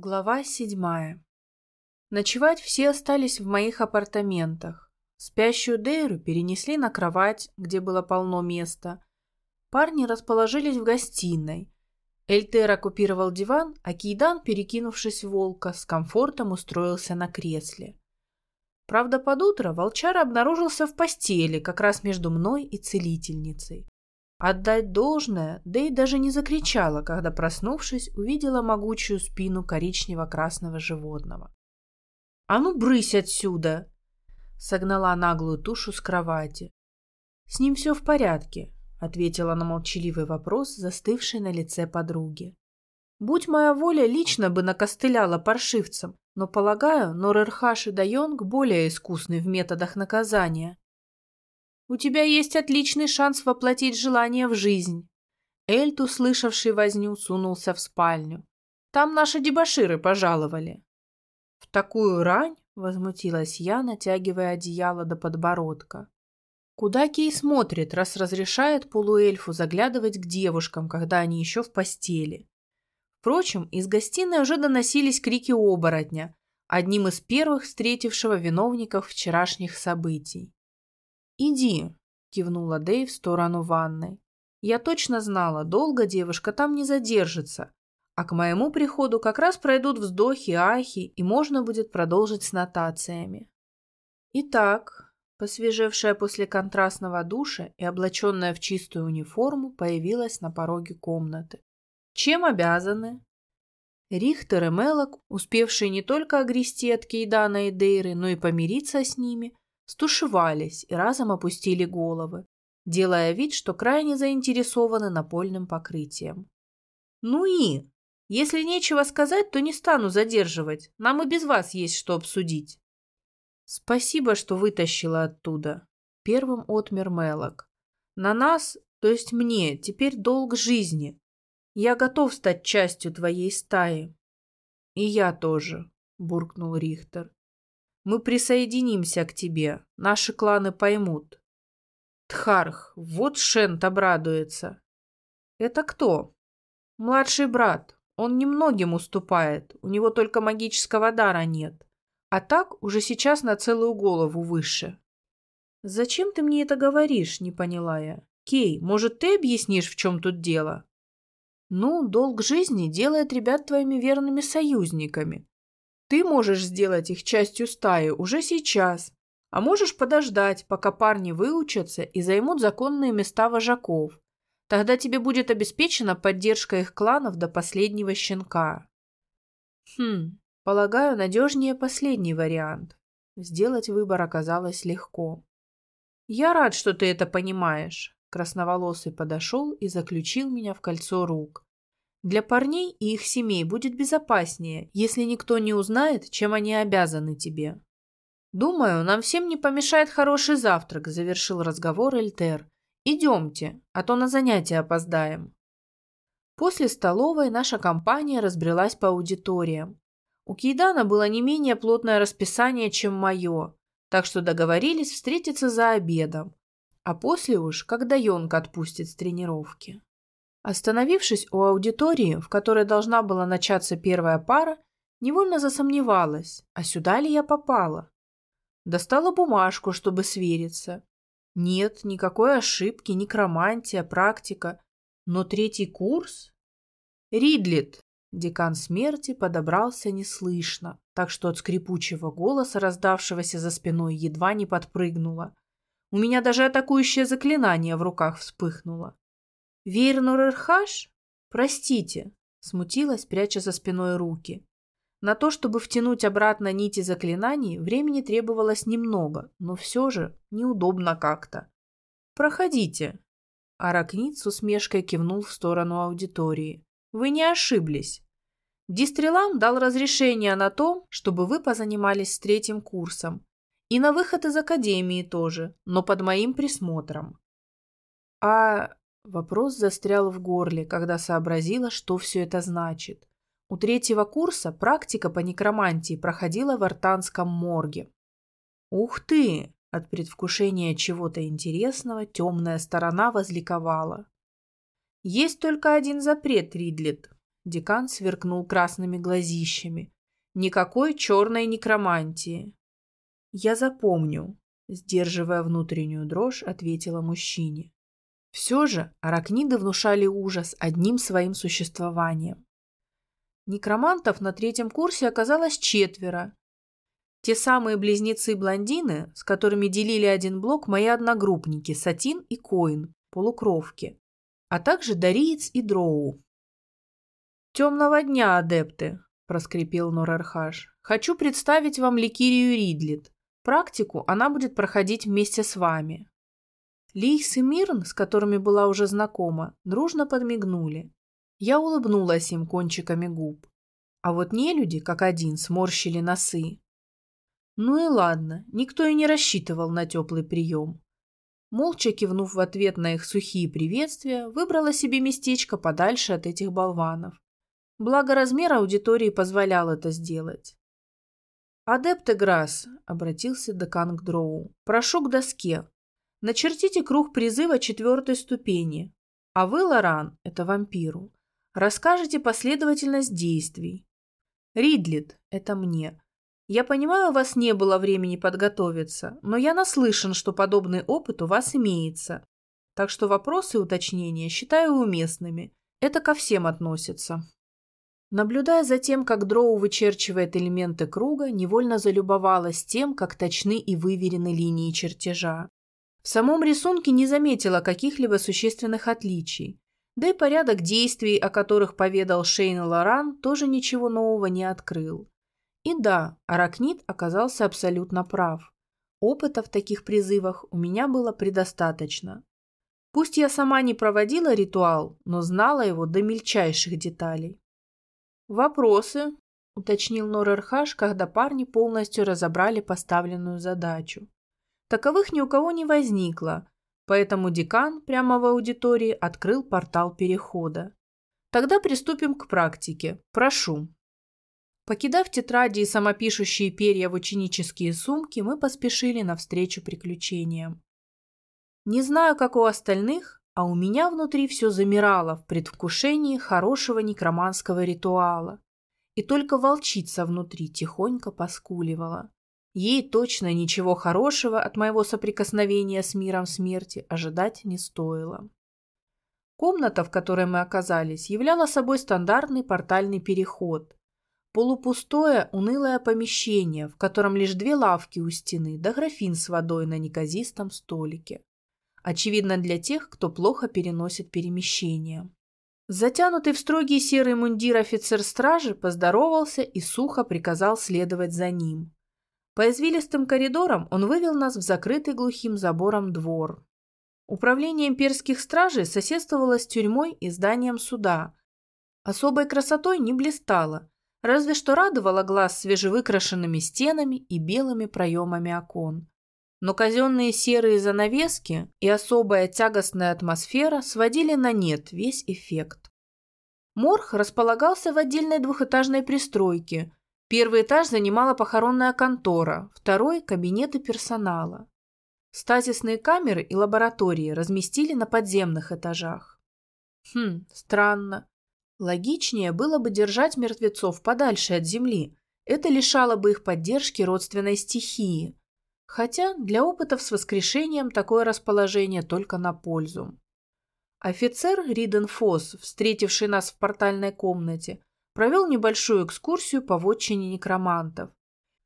Глава седьмая. Ночевать все остались в моих апартаментах. Спящую Дейру перенесли на кровать, где было полно места. Парни расположились в гостиной. Эльтер оккупировал диван, а Кейдан, перекинувшись волка, с комфортом устроился на кресле. Правда, под утро волчара обнаружился в постели, как раз между мной и целительницей. Отдать должное, да и даже не закричала, когда, проснувшись, увидела могучую спину коричнево-красного животного. «А ну, брысь отсюда!» — согнала наглую тушу с кровати. «С ним все в порядке», — ответила на молчаливый вопрос, застывший на лице подруги. «Будь моя воля, лично бы накостыляла паршивцам, но, полагаю, Норерхаш и Дайонг более искусны в методах наказания. У тебя есть отличный шанс воплотить желание в жизнь. Эльт, услышавший возню, сунулся в спальню. Там наши дебоширы пожаловали. В такую рань, возмутилась я, натягивая одеяло до подбородка. Куда Кей смотрит, раз разрешает полуэльфу заглядывать к девушкам, когда они еще в постели? Впрочем, из гостиной уже доносились крики оборотня, одним из первых встретившего виновников вчерашних событий. «Иди», — кивнула Дэй в сторону ванной. «Я точно знала, долго девушка там не задержится, а к моему приходу как раз пройдут вздохи, ахи, и можно будет продолжить с нотациями». Итак, посвежевшая после контрастного душа и облаченная в чистую униформу, появилась на пороге комнаты. «Чем обязаны?» Рихтер и Мелок, успевшие не только огрести от Кейдана и Дейры, но и помириться с ними, стушевались и разом опустили головы, делая вид, что крайне заинтересованы напольным покрытием. «Ну и? Если нечего сказать, то не стану задерживать. Нам и без вас есть что обсудить». «Спасибо, что вытащила оттуда», — первым отмер Мелок. «На нас, то есть мне, теперь долг жизни. Я готов стать частью твоей стаи». «И я тоже», — буркнул Рихтер. Мы присоединимся к тебе. Наши кланы поймут. Тхарх, вот Шент обрадуется. Это кто? Младший брат. Он немногим уступает. У него только магического дара нет. А так уже сейчас на целую голову выше. Зачем ты мне это говоришь, не поняла я. Кей, может, ты объяснишь, в чем тут дело? Ну, долг жизни делает ребят твоими верными союзниками. Ты можешь сделать их частью стаи уже сейчас, а можешь подождать, пока парни выучатся и займут законные места вожаков. Тогда тебе будет обеспечена поддержка их кланов до последнего щенка. Хм, полагаю, надежнее последний вариант. Сделать выбор оказалось легко. Я рад, что ты это понимаешь. Красноволосый подошел и заключил меня в кольцо рук. Для парней и их семей будет безопаснее, если никто не узнает, чем они обязаны тебе. Думаю, нам всем не помешает хороший завтрак, завершил разговор Эльтер. Идемте, а то на занятия опоздаем. После столовой наша компания разбрелась по аудиториям. У Кейдана было не менее плотное расписание, чем мое, так что договорились встретиться за обедом, а после уж, когда Йонка отпустит с тренировки. Остановившись у аудитории, в которой должна была начаться первая пара, невольно засомневалась, а сюда ли я попала. Достала бумажку, чтобы свериться. Нет, никакой ошибки, некромантия, практика. Но третий курс? Ридлит, декан смерти, подобрался неслышно, так что от скрипучего голоса, раздавшегося за спиной, едва не подпрыгнула. У меня даже атакующее заклинание в руках вспыхнуло. Вейрнор-Ирхаш? Простите, смутилась, пряча за спиной руки. На то, чтобы втянуть обратно нити заклинаний, времени требовалось немного, но все же неудобно как-то. «Проходите». Аракнит с усмешкой кивнул в сторону аудитории. «Вы не ошиблись. Дистрелам дал разрешение на то, чтобы вы позанимались с третьим курсом. И на выход из академии тоже, но под моим присмотром». «А Вопрос застрял в горле, когда сообразила, что все это значит. У третьего курса практика по некромантии проходила в Артанском морге. «Ух ты!» От предвкушения чего-то интересного темная сторона возликовала. «Есть только один запрет, Ридлет». Декан сверкнул красными глазищами. Никакой черной некромантии. Я запомню, сдерживая внутреннюю дрожь, ответила мужчине. Все же аракниды внушали ужас одним своим существованием. Некромантов на третьем курсе оказалось четверо. Те самые близнецы-блондины, с которыми делили один блок мои одногруппники Сатин и Коин, полукровки, а также Дариец и Дроу. «Темного дня, адепты!» – проскрипел Норархаш. «Хочу представить вам Ликирию Ридлит. Практику она будет проходить вместе с вами». Лейс и Мирн, с которыми была уже знакома, дружно подмигнули. Я улыбнулась им кончиками губ. А вот нелюди, как один, сморщили носы. Ну и ладно, никто и не рассчитывал на теплый прием. Молча кивнув в ответ на их сухие приветствия, выбрала себе местечко подальше от этих болванов. Благо размер аудитории позволял это сделать. «Адепт Играс», — обратился декан к Дроу, — «прошу к доске. Начертите круг призыва четвертой ступени, а вы, Лоран, это вампиру, Расскажите последовательность действий. Ридлит, это мне. Я понимаю, у вас не было времени подготовиться, но я наслышан, что подобный опыт у вас имеется. Так что вопросы и уточнения считаю уместными. Это ко всем относится. Наблюдая за тем, как Дроу вычерчивает элементы круга, невольно залюбовалась тем, как точны и выверены линии чертежа. В самом рисунке не заметила каких-либо существенных отличий. Да и порядок действий, о которых поведал Шейн Лоран, тоже ничего нового не открыл. И да, Аракнит оказался абсолютно прав. Опыта в таких призывах у меня было предостаточно. Пусть я сама не проводила ритуал, но знала его до мельчайших деталей. «Вопросы?» – уточнил Норерхаш, когда парни полностью разобрали поставленную задачу. Таковых ни у кого не возникло, Поэтому декан прямо в аудитории открыл портал перехода. Тогда приступим к практике. Прошу. Покидав тетради и самопишущие перья в ученические сумки, мы поспешили навстречу приключениям. Не знаю, как у остальных, а у меня внутри все замирало в предвкушении хорошего некроманского ритуала. И только волчица внутри тихонько поскуливала. Ей точно ничего хорошего от моего соприкосновения с миром смерти ожидать не стоило. Комната, в которой мы оказались, являла собой стандартный портальный переход. Полупустое, унылое помещение, в котором лишь две лавки у стены да графин с водой на неказистом столике. Очевидно для тех, кто плохо переносит перемещение. Затянутый в строгий серый мундир офицер стражи поздоровался и сухо приказал следовать за ним. По извилистым коридорам он вывел нас в закрытый глухим забором двор. Управление имперских стражей соседствовало с тюрьмой и зданием суда. Особой красотой не блистало, разве что радовало глаз свежевыкрашенными стенами и белыми проемами окон. Но казенные серые занавески и особая тягостная атмосфера сводили на нет весь эффект. Морг располагался в отдельной двухэтажной пристройке, Первый этаж занимала похоронная контора, второй – кабинеты персонала. Стазисные камеры и лаборатории разместили на подземных этажах. Хм, странно. Логичнее было бы держать мертвецов подальше от земли. Это лишало бы их поддержки родственной стихии. Хотя для опытов с воскрешением такое расположение только на пользу. Офицер Риден Фосс, встретивший нас в портальной комнате, провел небольшую экскурсию по вотчине некромантов.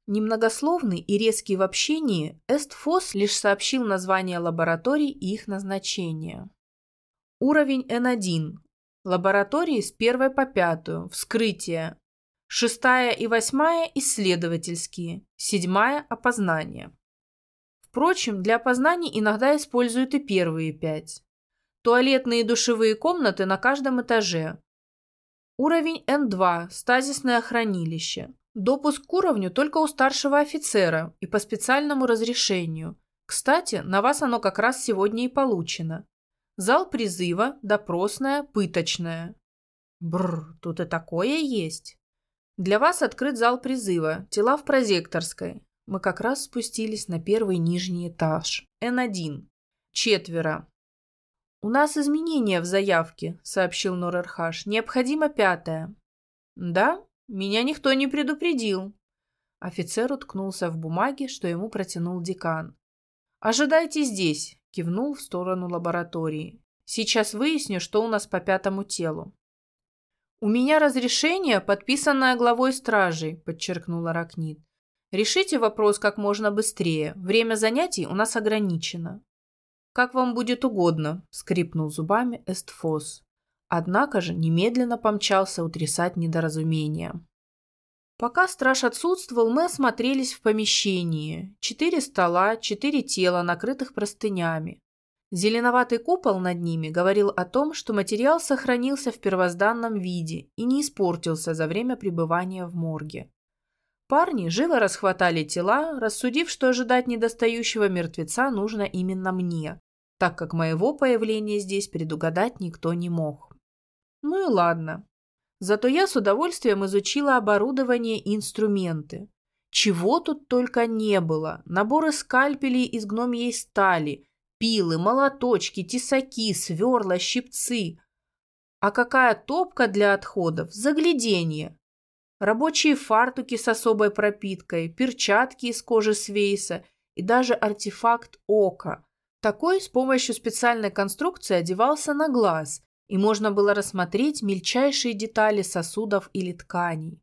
Немногословный и резкий в общении, Эстфос лишь сообщил название лабораторий и их назначение. Уровень N1. Лаборатории с первой по пятую. Вскрытие. Шестая и восьмая – исследовательские. Седьмая – опознание. Впрочем, для опознаний иногда используют и первые пять. Туалетные и душевые комнаты на каждом этаже. Уровень Н2 – стазисное хранилище. Допуск к уровню только у старшего офицера и по специальному разрешению. Кстати, на вас оно как раз сегодня и получено. Зал призыва, допросная, пыточная. Бррр, тут и такое есть. Для вас открыт зал призыва, тела в прозекторской. Мы как раз спустились на первый нижний этаж. Н1. Четверо. «У нас изменения в заявке», — сообщил Норерхаш. «Необходимо пятое». «Да? Меня никто не предупредил». Офицер уткнулся в бумаге, что ему протянул декан. «Ожидайте здесь», — кивнул в сторону лаборатории. «Сейчас выясню, что у нас по пятому телу». «У меня разрешение, подписанное главой стражей», — подчеркнула Ракнит. «Решите вопрос как можно быстрее. Время занятий у нас ограничено». «Как вам будет угодно», — скрипнул зубами Эстфос. Однако же немедленно помчался утрясать недоразумения. Пока страж отсутствовал, мы осмотрелись в помещении. Четыре стола, четыре тела, накрытых простынями. Зеленоватый купол над ними говорил о том, что материал сохранился в первозданном виде и не испортился за время пребывания в морге. Парни живо расхватали тела, рассудив, что ожидать недостающего мертвеца нужно именно мне, так как моего появления здесь предугадать никто не мог. Ну и ладно. Зато я с удовольствием изучила оборудование и инструменты. Чего тут только не было. Наборы скальпелей из гномьей стали, пилы, молоточки, тесаки, сверла, щипцы. А какая топка для отходов? Загляденье рабочие фартуки с особой пропиткой, перчатки из кожи свейса и даже артефакт ока. Такой с помощью специальной конструкции одевался на глаз, и можно было рассмотреть мельчайшие детали сосудов или тканей.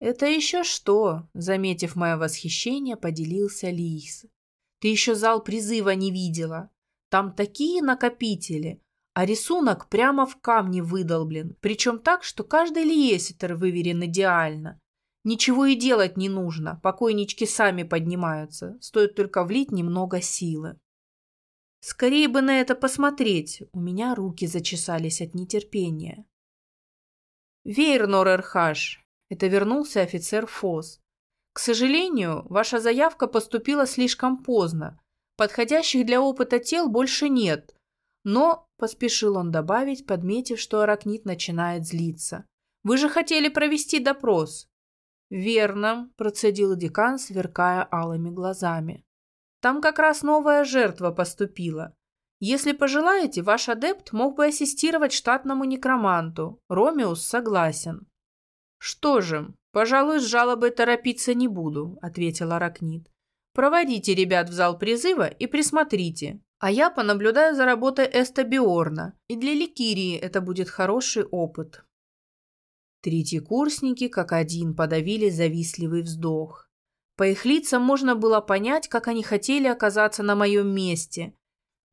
«Это еще что?» – заметив мое восхищение, поделился Лис. «Ты еще зал призыва не видела. Там такие накопители, а рисунок прямо в камне выдолблен, причем так, что каждый лиеситер выверен идеально. Ничего и делать не нужно, покойнички сами поднимаются, стоит только влить немного силы. Скорее бы на это посмотреть, у меня руки зачесались от нетерпения. Вейрнор Эрхаш, это вернулся офицер Фос. К сожалению, ваша заявка поступила слишком поздно. Подходящих для опыта тел больше нет – но, поспешил он добавить, подметив, что Аракнит начинает злиться. Вы же хотели провести допрос. Верно, процедил декан, сверкая алыми глазами. Там как раз новая жертва поступила. Если пожелаете, ваш адепт мог бы ассистировать штатному некроманту. Ромеус согласен. Что же, пожалуй, с жалобой торопиться не буду, ответил Аракнит. Проводите ребят в зал призыва и присмотрите. А я понаблюдаю за работой Эста Биорна, и для Ликирии это будет хороший опыт. Третьекурсники как один подавили завистливый вздох. По их лицам можно было понять, как они хотели оказаться на моем месте.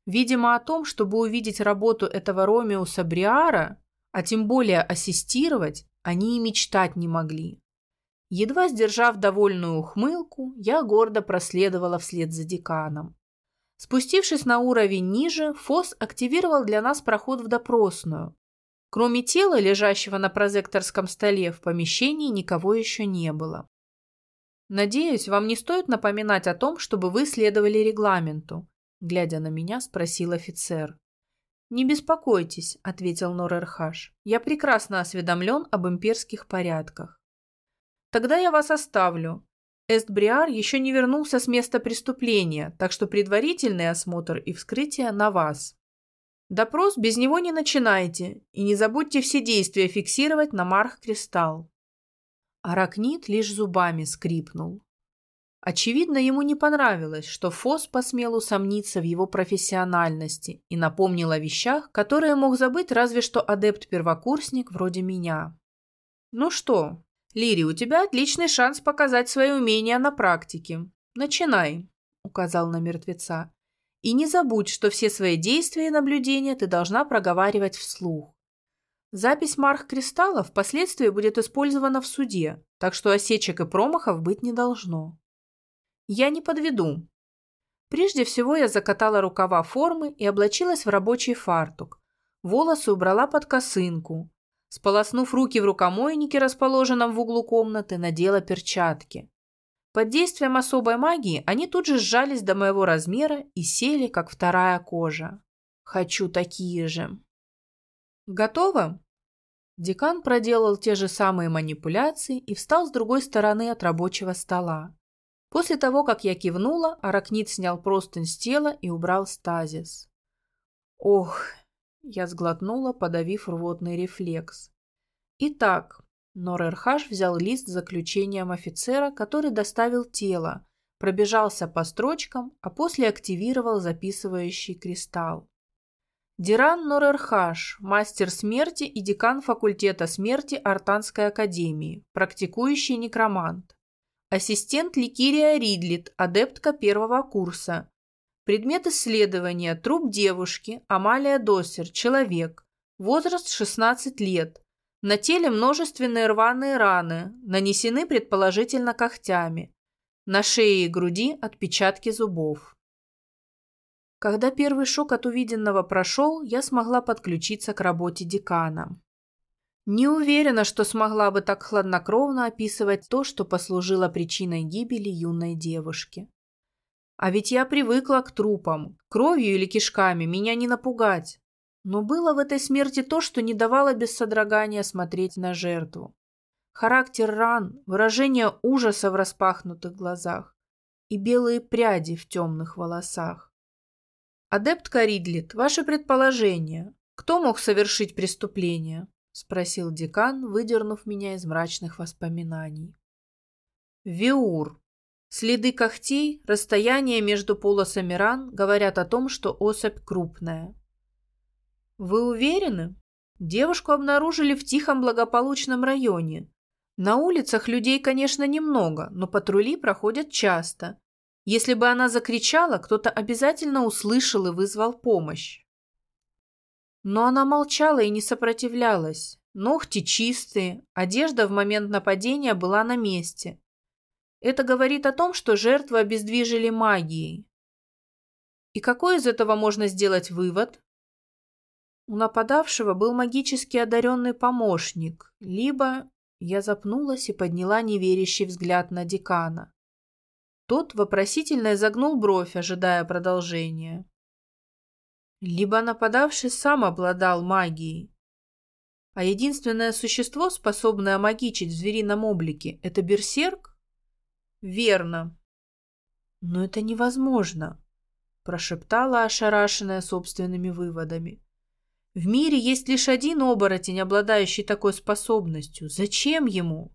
Видимо, о том, чтобы увидеть работу этого Ромеуса Бриара, а тем более ассистировать, они и мечтать не могли. Едва сдержав довольную ухмылку, я гордо проследовала вслед за деканом. Спустившись на уровень ниже, Фос активировал для нас проход в допросную. Кроме тела, лежащего на прозекторском столе, в помещении никого еще не было. «Надеюсь, вам не стоит напоминать о том, чтобы вы следовали регламенту», глядя на меня, спросил офицер. «Не беспокойтесь», — ответил Норерхаш. «Я прекрасно осведомлен об имперских порядках». «Тогда я вас оставлю. Эстбриар еще не вернулся с места преступления, так что предварительный осмотр и вскрытие на вас. Допрос без него не начинайте и не забудьте все действия фиксировать на Марх-кристалл. Аракнит лишь зубами скрипнул. Очевидно, ему не понравилось, что Фос посмел усомниться в его профессиональности и напомнил о вещах, которые мог забыть разве что адепт-первокурсник вроде меня. «Ну что, Лири, у тебя отличный шанс показать свои умения на практике. Начинай, указал на мертвеца. И не забудь, что все свои действия и наблюдения ты должна проговаривать вслух. Запись марх-кристаллов впоследствии будет использована в суде, так что осечек и промахов быть не должно. Я не подведу. Прежде всего я закатала рукава формы и облачилась в рабочий фартук. Волосы убрала под косынку, Сполоснув руки в рукомойнике, расположенном в углу комнаты, надела перчатки. Под действием особой магии они тут же сжались до моего размера и сели, как вторая кожа. Хочу такие же. Готово? Декан проделал те же самые манипуляции и встал с другой стороны от рабочего стола. После того, как я кивнула, аракнит снял простынь с тела и убрал стазис. Ох, я сглотнула, подавив рвотный рефлекс. Итак, Норерхаш взял лист с заключением офицера, который доставил тело, пробежался по строчкам, а после активировал записывающий кристалл. Диран Норерхаш, мастер смерти и декан факультета смерти Артанской академии, практикующий некромант. Ассистент Ликирия Ридлит, адептка первого курса. Предмет исследования – труп девушки, Амалия Досер, человек. Возраст 16 лет. На теле множественные рваные раны, нанесены предположительно когтями. На шее и груди отпечатки зубов. Когда первый шок от увиденного прошел, я смогла подключиться к работе декана. Не уверена, что смогла бы так хладнокровно описывать то, что послужило причиной гибели юной девушки. А ведь я привыкла к трупам. Кровью или кишками меня не напугать. Но было в этой смерти то, что не давало без содрогания смотреть на жертву. Характер ран, выражение ужаса в распахнутых глазах и белые пряди в темных волосах. «Адептка Ридлит, ваше предположение. Кто мог совершить преступление?» – спросил декан, выдернув меня из мрачных воспоминаний. «Виур. Следы когтей, расстояние между полосами ран говорят о том, что особь крупная. Вы уверены? Девушку обнаружили в тихом благополучном районе. На улицах людей, конечно, немного, но патрули проходят часто. Если бы она закричала, кто-то обязательно услышал и вызвал помощь. Но она молчала и не сопротивлялась. Ногти чистые, одежда в момент нападения была на месте. Это говорит о том, что жертву обездвижили магией. И какой из этого можно сделать вывод? У нападавшего был магически одаренный помощник, либо... Я запнулась и подняла неверящий взгляд на декана. Тот вопросительно изогнул бровь, ожидая продолжения. Либо нападавший сам обладал магией. А единственное существо, способное магичить в зверином облике, это берсерк? Верно. Но это невозможно, прошептала ошарашенная собственными выводами. В мире есть лишь один оборотень, обладающий такой способностью. Зачем ему?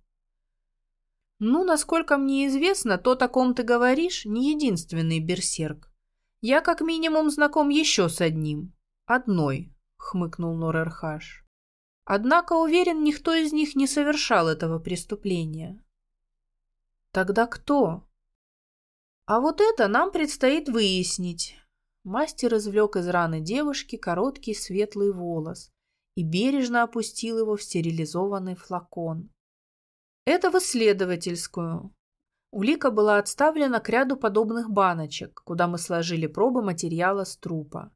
Ну, насколько мне известно, то, о ком ты говоришь, не единственный берсерк. Я как минимум знаком еще с одним. Одной, хмыкнул Норерхаш. Однако уверен, никто из них не совершал этого преступления. Тогда кто? А вот это нам предстоит выяснить. Мастер извлек из раны девушки короткий светлый волос и бережно опустил его в стерилизованный флакон. Это в исследовательскую. Улика была отставлена к ряду подобных баночек, куда мы сложили пробы материала с трупа.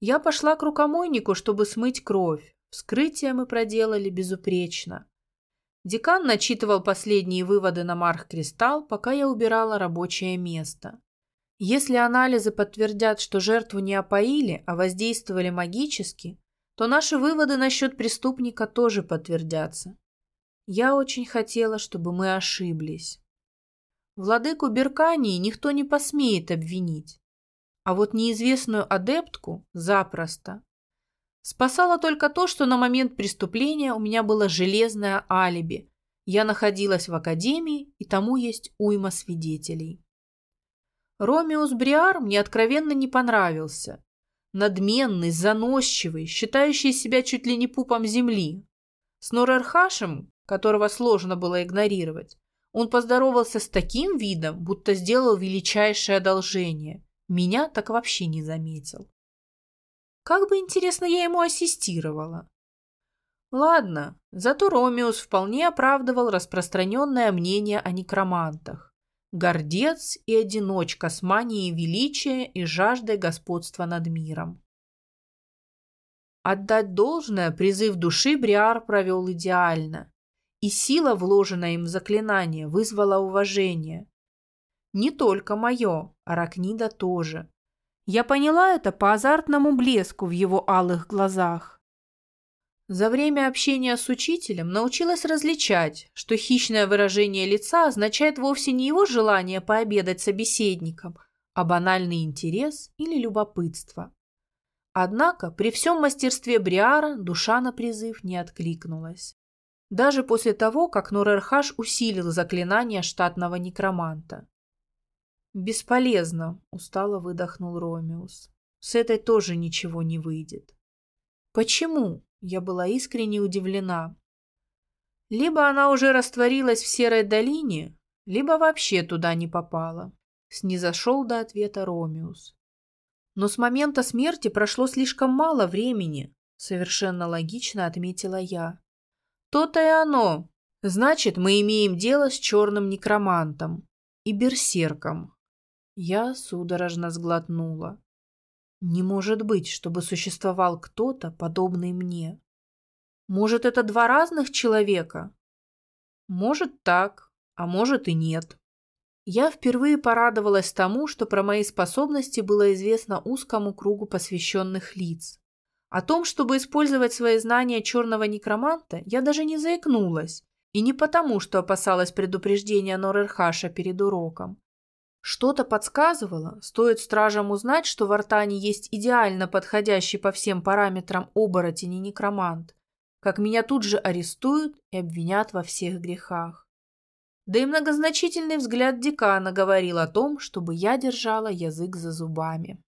Я пошла к рукомойнику, чтобы смыть кровь. Вскрытие мы проделали безупречно. Декан начитывал последние выводы на Марх-кристалл, пока я убирала рабочее место. Если анализы подтвердят, что жертву не опоили, а воздействовали магически, то наши выводы насчет преступника тоже подтвердятся. Я очень хотела, чтобы мы ошиблись. Владыку Беркании никто не посмеет обвинить, а вот неизвестную адептку запросто. Спасало только то, что на момент преступления у меня было железное алиби. Я находилась в академии, и тому есть уйма свидетелей. Ромеус Бриар мне откровенно не понравился. Надменный, заносчивый, считающий себя чуть ли не пупом земли. С Норерхашем, которого сложно было игнорировать, он поздоровался с таким видом, будто сделал величайшее одолжение. Меня так вообще не заметил. Как бы интересно я ему ассистировала. Ладно, зато Ромеус вполне оправдывал распространенное мнение о некромантах гордец и одиночка с манией величия и жаждой господства над миром. Отдать должное призыв души Бриар провел идеально, и сила, вложенная им в заклинание, вызвала уважение. Не только мое, Аракнида тоже. Я поняла это по азартному блеску в его алых глазах. За время общения с учителем научилась различать, что хищное выражение лица означает вовсе не его желание пообедать собеседником, а банальный интерес или любопытство. Однако при всем мастерстве Бриара душа на призыв не откликнулась. Даже после того, как Норерхаш усилил заклинание штатного некроманта. «Бесполезно», — устало выдохнул Ромеус. «С этой тоже ничего не выйдет». «Почему?» — я была искренне удивлена. Либо она уже растворилась в серой долине, либо вообще туда не попала. Снизошел до ответа Ромеус. Но с момента смерти прошло слишком мало времени, совершенно логично отметила я. То-то и оно. Значит, мы имеем дело с черным некромантом и берсерком. Я судорожно сглотнула. Не может быть, чтобы существовал кто-то, подобный мне. Может, это два разных человека? Может так, а может и нет. Я впервые порадовалась тому, что про мои способности было известно узкому кругу посвященных лиц. О том, чтобы использовать свои знания черного некроманта, я даже не заикнулась. И не потому, что опасалась предупреждения Норерхаша перед уроком. Что-то подсказывало, стоит стражам узнать, что в Артане есть идеально подходящий по всем параметрам оборотень и некромант, как меня тут же арестуют и обвинят во всех грехах. Да и многозначительный взгляд декана говорил о том, чтобы я держала язык за зубами.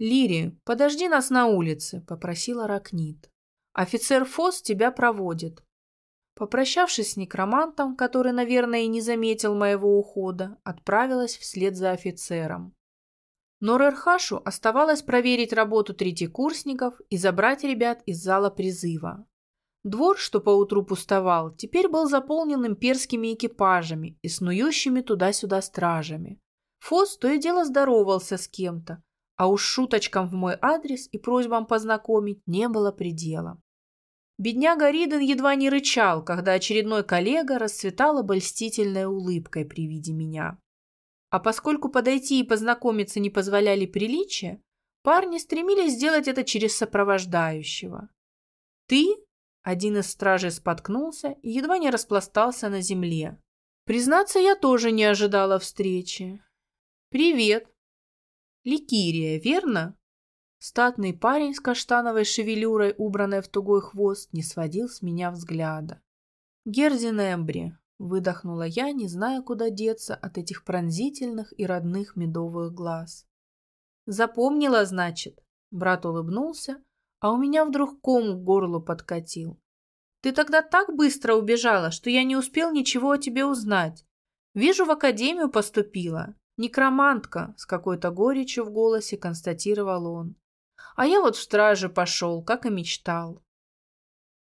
«Лири, подожди нас на улице», — попросила Ракнит. «Офицер Фос тебя проводит». Попрощавшись с некромантом, который, наверное, и не заметил моего ухода, отправилась вслед за офицером. Но Рерхашу оставалось проверить работу третьекурсников и забрать ребят из зала призыва, Двор, что поутру пустовал, теперь был заполнен имперскими экипажами и снующими туда-сюда стражами. Фос то и дело здоровался с кем-то, а уж шуточкам в мой адрес и просьбам познакомить не было предела. Бедняга Риден едва не рычал, когда очередной коллега расцветал обольстительной улыбкой при виде меня. А поскольку подойти и познакомиться не позволяли приличия, парни стремились сделать это через сопровождающего. «Ты один из стражей споткнулся и едва не распластался на земле. Признаться, я тоже не ожидала встречи. «Привет!» «Ликирия, верно?» Статный парень с каштановой шевелюрой, убранной в тугой хвост, не сводил с меня взгляда. «Герзин Эмбри», — выдохнула я, не зная, куда деться от этих пронзительных и родных медовых глаз. «Запомнила, значит?» Брат улыбнулся, а у меня вдруг ком к горлу подкатил. Ты тогда так быстро убежала, что я не успел ничего о тебе узнать. Вижу, в академию поступила. Некромантка, с какой-то горечью в голосе констатировал он. А я вот в страже пошел, как и мечтал.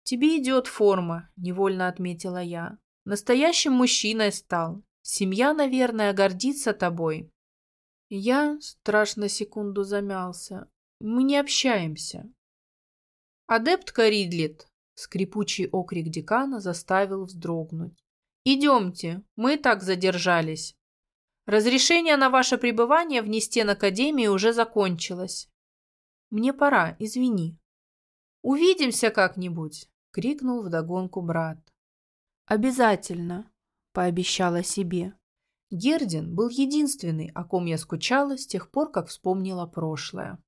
Тебе идет форма, невольно отметила я. Настоящим мужчиной стал. Семья, наверное, гордится тобой. Я страшно секунду замялся. Мы не общаемся. «Адептка Ридлит!» — скрипучий окрик декана заставил вздрогнуть. «Идемте, мы так задержались. Разрешение на ваше пребывание вне стен Академии уже закончилось. Мне пора, извини». «Увидимся как-нибудь!» — крикнул вдогонку брат. «Обязательно!» — пообещала себе. Гердин был единственный, о ком я скучала с тех пор, как вспомнила прошлое.